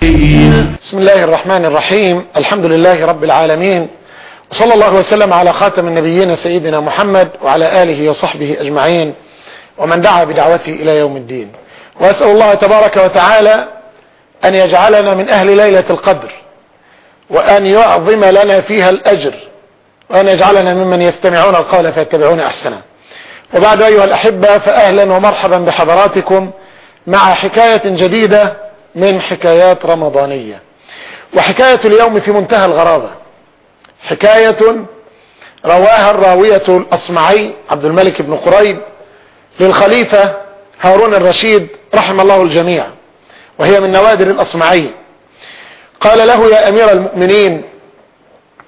بسم الله الرحمن الرحيم. الحمد لله رب العالمين. وصلى الله وسلم على خاتم النبيين سيدنا محمد وعلى آله وصحبه أجمعين. ومن دعا بدعوته إلى يوم الدين. وأسأل الله تبارك وتعالى أن يجعلنا من أهل ليلة القدر. وأن يعظم لنا فيها الأجر. وأن يجعلنا ممن يستمعون القول فيتبعون أحسنه. وبعد أيها الأحبة فأهلا ومرحبا بحضراتكم مع حكاية جديدة من حكايات رمضانية. وحكاية اليوم في منتهى الغرابة. حكاية رواها الراوية الأصمعي عبد الملك بن قريب للخليفة هارون الرشيد رحم الله الجميع وهي من نوادر الأصمعي. قال له يا أمير المؤمنين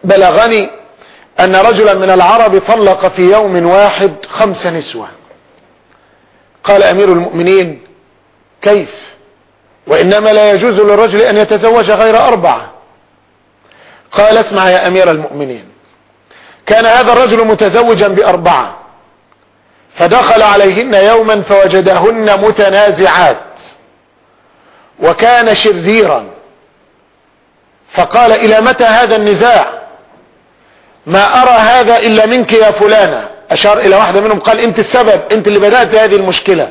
بلغني أن رجلا من العرب طلق في يوم واحد خمس نسوة. قال أمير المؤمنين كيف؟ وإنما لا يجوز للرجل أن يتزوج غير أربعة. قال اسمع يا أمير المؤمنين كان هذا الرجل متزوجا بأربعة فدخل عليهن يوما فوجدهن متنازعات وكان شرذيرا. فقال إلى متى هذا النزاع؟ ما أرى هذا إلا منك يا فلانة. أشار إلى واحدة منهم قال أنت السبب أنت اللي بدأت هذه المشكلة.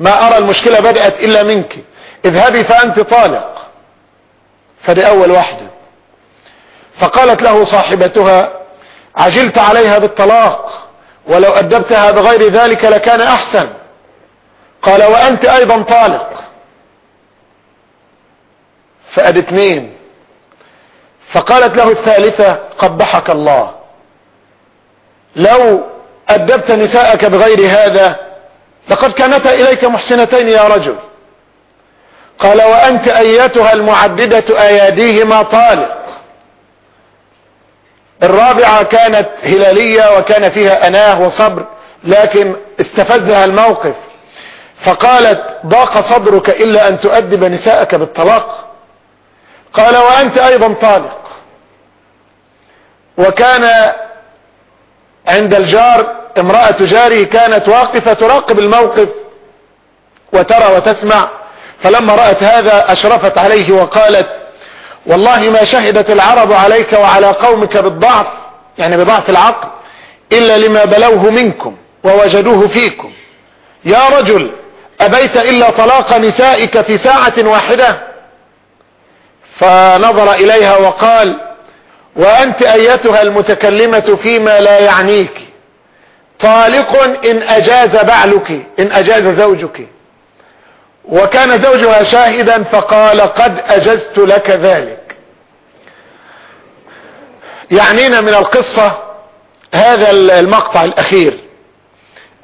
ما أرى المشكلة بدأت إلا منك. اذهبي فأنت طالق. فدي أول واحدة فقالت له صاحبتها عجلت عليها بالطلاق ولو أدبتها بغير ذلك لكان أحسن. قال وأنت أيضا طالق. فأدي اثنين. فقالت له الثالثة قبحك الله. لو أدبت نساءك بغير هذا لقد كانتا إليك محسنتين يا رجل. قال وأنت أيتها المعددة أياديهما طالق. الرابعة كانت هلالية وكان فيها أناة وصبر لكن استفزها الموقف. فقالت ضاق صدرك إلا أن تؤدب نساءك بالطلاق. قال وأنت أيضا طالق. وكان عند الجار امرأة جاره كانت واقفة تراقب الموقف وترى وتسمع. فلما رأت هذا أشرفت عليه وقالت والله ما شهدت العرب عليك وعلى قومك بالضعف يعني بضعف العقل إلا لما بلوه منكم ووجدوه فيكم. يا رجل أبيت إلا طلاق نسائك في ساعة واحدة؟ فنظر إليها وقال وأنت أيتها المتكلمة فيما لا يعنيك. طالق إن أجاز بعلك إن أجاز زوجك. وكان زوجها شاهدا فقال قد أجزت لك ذلك. يعنينا من القصة هذا المقطع الأخير.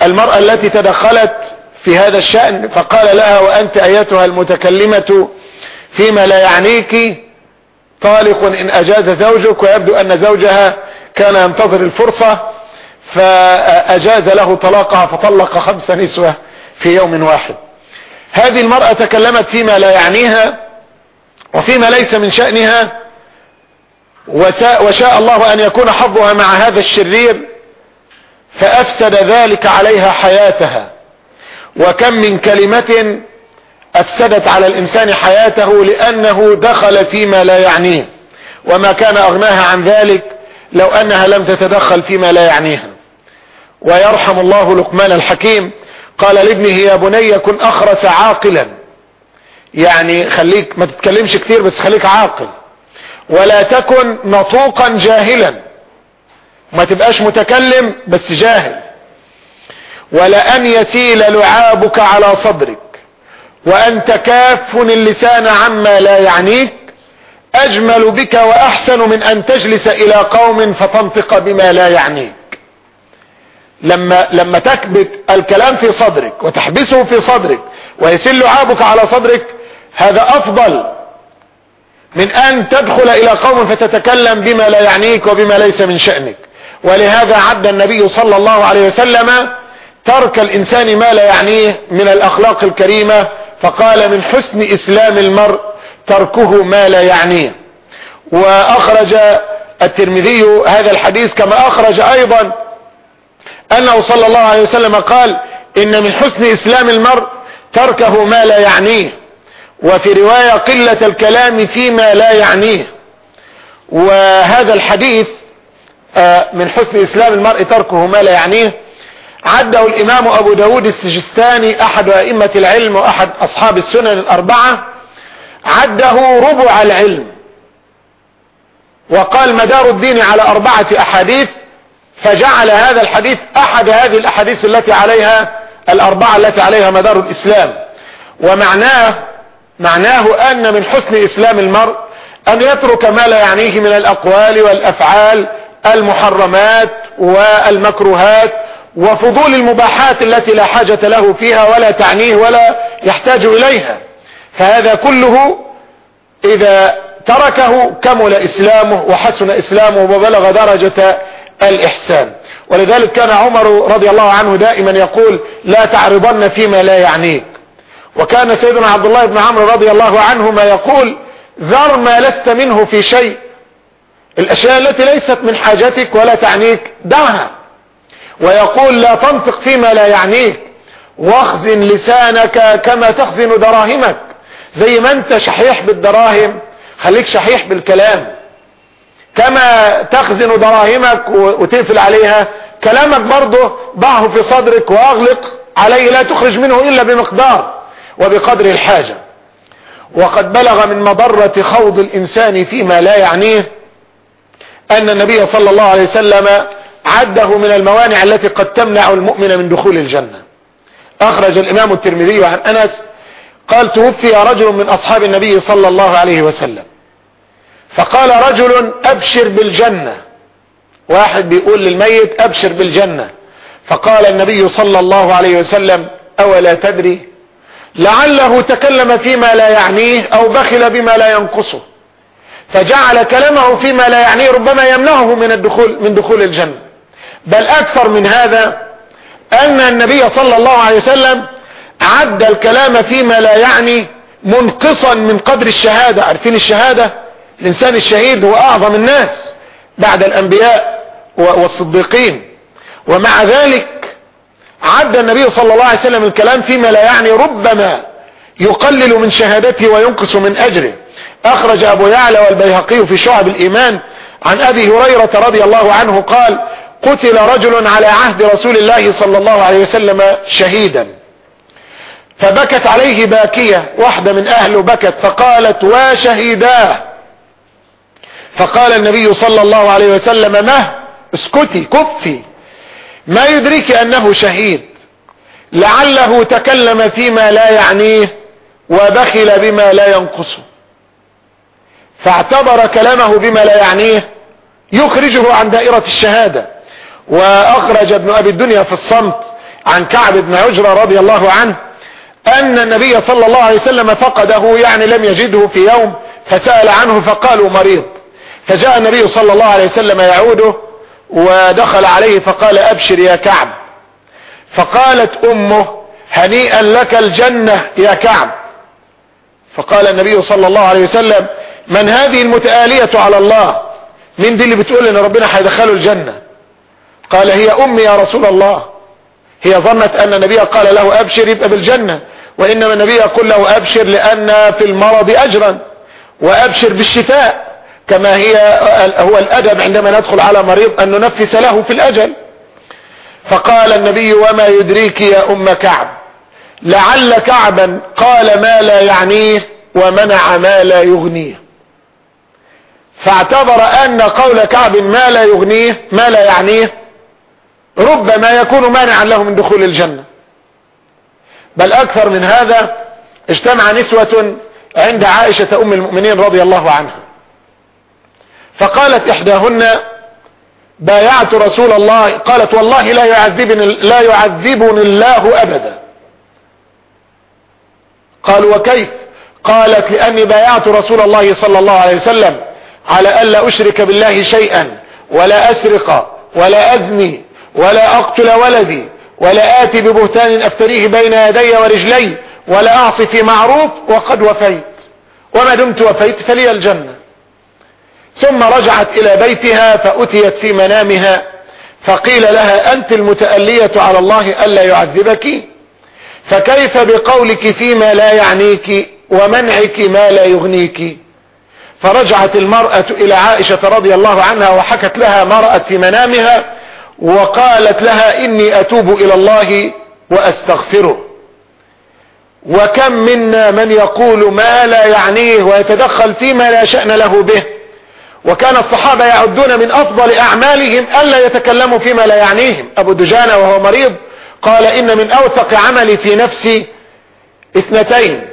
المرأة التي تدخلت في هذا الشأن فقال لها وأنت أيتها المتكلمة فيما لا يعنيك طالق إن أجاز زوجك ويبدو أن زوجها كان ينتظر الفرصة فأجاز له طلاقها فطلق خمس نسوة في يوم واحد. هذه المرأة تكلمت فيما لا يعنيها وفيما ليس من شأنها وشاء الله أن يكون حظها مع هذا الشرير فأفسد ذلك عليها حياتها. وكم من كلمة أفسدت على الإنسان حياته لأنه دخل فيما لا يعنيه وما كان أغناها عن ذلك لو أنها لم تتدخل فيما لا يعنيها. ويرحم الله لقمان الحكيم قال لابنه يا بني كن أخرس عاقلا. يعني خليك ما تتكلمش كتير بس خليك عاقل. ولا تكن نطوقا جاهلا. ما تبقاش متكلم بس جاهل. ولأن يسيل لعابك على صدرك. وأنت كاف اللسان عما لا يعنيك. أجمل بك وأحسن من أن تجلس إلى قوم فتنطق بما لا يعنيك. لما, لما تكبت الكلام في صدرك وتحبسه في صدرك ويسل لعابك على صدرك هذا أفضل من أن تدخل إلى قوم فتتكلم بما لا يعنيك وبما ليس من شأنك. ولهذا عد النبي صلى الله عليه وسلم ترك الإنسان ما لا يعنيه من الأخلاق الكريمة فقال من حسن إسلام المرء تركه ما لا يعنيه. وأخرج الترمذي هذا الحديث كما أخرج أيضا أنه صلى الله عليه وسلم قال إن من حسن إسلام المرء تركه ما لا يعنيه. وفي رواية قلة الكلام فيما لا يعنيه. وهذا الحديث آه، من حسن إسلام المرء تركه ما لا يعنيه. عده الإمام أبو داود السجستاني أحد أئمة العلم وأحد أصحاب السنن الأربعة عده ربع العلم. وقال مدار الدين على أربعة أحاديث فجعل هذا الحديث أحد هذه الأحاديث التي عليها الأربعة التي عليها مدار الإسلام. ومعناه معناه أن من حسن إسلام المرء أن يترك ما لا يعنيه من الأقوال والأفعال المحرمات والمكروهات وفضول المباحات التي لا حاجة له فيها ولا تعنيه ولا يحتاج إليها. فهذا كله إذا تركه كمل إسلامه وحسن إسلامه وبلغ درجة الإحسان. ولذلك كان عمر رضي الله عنه دائما يقول لا تعرضن فيما لا يعنيك. وكان سيدنا عبد الله بن عمرو رضي الله عنهما يقول ذر ما لست منه في شيء. الأشياء التي ليست من حاجتك ولا تعنيك دعها. ويقول لا تنطق فيما لا يعنيك. واخزن لسانك كما تخزن دراهمك. زي ما انت شحيح بالدراهم خليك شحيح بالكلام. كما تخزن دراهمك وتقفل عليها. كلامك برضه ضعه في صدرك وأغلق عليه لا تخرج منه إلا بمقدار وبقدر الحاجة. وقد بلغ من مضرة خوض الإنسان فيما لا يعنيه أن النبي صلى الله عليه وسلم عده من الموانع التي قد تمنع المؤمن من دخول الجنة. أخرج الإمام الترمذي عن أنس قال توفي رجل من أصحاب النبي صلى الله عليه وسلم. فقال رجل أبشر بالجنة. واحد بيقول للميت أبشر بالجنة. فقال النبي صلى الله عليه وسلم أولا تدري؟ لعله تكلم فيما لا يعنيه أو بخل بما لا ينقصه. فجعل كلامه فيما لا يعنيه ربما يمنعه من الدخول من دخول الجنة. بل أكثر من هذا أن النبي صلى الله عليه وسلم عد الكلام فيما لا يعني منقصا من قدر الشهادة. عارفين الشهادة؟ الإنسان الشهيد هو أعظم الناس بعد الأنبياء والصديقين. ومع ذلك عد النبي صلى الله عليه وسلم الكلام فيما لا يعني ربما يقلل من شهادته وينقص من أجره. أخرج أبو يعلى والبيهقي في شعب الإيمان عن أبي هريرة رضي الله عنه قال قتل رجل على عهد رسول الله صلى الله عليه وسلم شهيدا. فبكت عليه باكية واحدة من اهله بكت فقالت وشهيداه فقال النبي صلى الله عليه وسلم ما اسكتي كفي. ما يدرك أنه شهيد. لعله تكلم فيما لا يعنيه وبخل بما لا ينقصه. فاعتبر كلامه بما لا يعنيه يخرجه عن دائرة الشهادة. وأخرج ابن أبي الدنيا في الصمت عن كعب بن عجرة رضي الله عنه أن النبي صلى الله عليه وسلم فقده يعني لم يجده في يوم فسأل عنه فقالوا مريض. فجاء النبي صلى الله عليه وسلم يعوده ودخل عليه فقال أبشر يا كعب. فقالت أمه هنيئا لك الجنة يا كعب. فقال النبي صلى الله عليه وسلم من هذه المتآلية على الله؟ مين دي اللي بتقول إن ربنا هيدخله الجنة. قال هي أمي يا رسول الله. هي ظنت أن النبي قال له أبشر يبقى بالجنة وإنما النبي يقول له أبشر لأن في المرض اجرا وأبشر بالشفاء. كما هي هو الأدب عندما ندخل على مريض أن ننفس له في الأجل. فقال النبي وما يدريك يا أم كعب؟ لعل كعبا قال ما لا يعنيه ومنع ما لا يغنيه. فاعتبر أن قول كعب ما لا يغنيه ما لا يعنيه ربما يكون مانعا له من دخول الجنة. بل أكثر من هذا اجتمع نسوة عند عائشة أم المؤمنين رضي الله عنها. فقالت إحداهن بايعت رسول الله قالت والله لا يعذبني, لا يعذبني الله أبدا. قالوا وكيف؟ قالت لأني بايعت رسول الله صلى الله عليه وسلم على الا أشرك بالله شيئا ولا أسرق ولا أزني ولا أقتل ولدي ولا آتي ببهتان أفتريه بين يدي ورجلي ولا أعصي في معروف وقد وفيت. وما دمت وفيت فلي الجنة. ثم رجعت إلى بيتها فأتيت في منامها فقيل لها أنت المتألية على الله ألا يعذبك؟ فكيف بقولك فيما لا يعنيك ومنعك ما لا يغنيك؟ فرجعت المرأة إلى عائشة رضي الله عنها وحكت لها ما رأت في منامها وقالت لها إني أتوب إلى الله وأستغفره. وكم منا من يقول ما لا يعنيه ويتدخل فيما لا شأن له به وكان الصحابة يعدون من أفضل أعمالهم ألا يتكلموا فيما لا يعنيهم. أبو دجانة وهو مريض قال إن من أوثق عملي في نفسي اثنتين.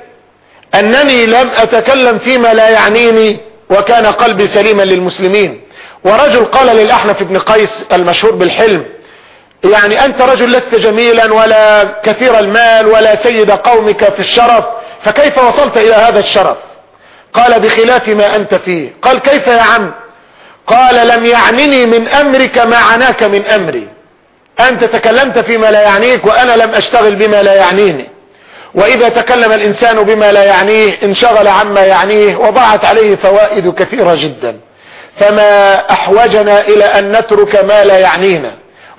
أنني لم أتكلم فيما لا يعنيني وكان قلبي سليما للمسلمين. ورجل قال للأحنف بن قيس المشهور بالحلم يعني أنت رجل لست جميلا ولا كثير المال ولا سيد قومك في الشرف فكيف وصلت إلى هذا الشرف؟ قال بخلاف ما أنت فيه. قال كيف يا عم؟ قال لم يعنني من أمرك ما عناك من أمري. أنت تكلمت فيما لا يعنيك وأنا لم أشتغل بما لا يعنيني. وإذا تكلم الإنسان بما لا يعنيه انشغل عما يعنيه وضاعت عليه فوائد كثيرة جدا. فما أحوجنا إلى أن نترك ما لا يعنينا.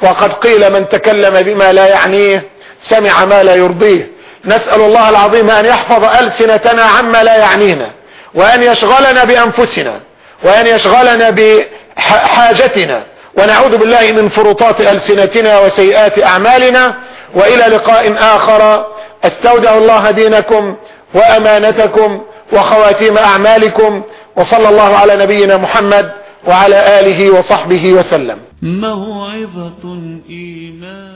وقد قيل من تكلم بما لا يعنيه سمع ما لا يرضيه. نسأل الله العظيم أن يحفظ ألسنتنا عما لا يعنينا. وأن يشغلنا بأنفسنا وأن يشغلنا بحاجتنا ونعوذ بالله من فرطات ألسنتنا وسيئات أعمالنا وإلى لقاء آخر. أستودع الله دينكم وأمانتكم وخواتيم أعمالكم وصلى الله على نبينا محمد وعلى آله وصحبه وسلم. موعظة إيمان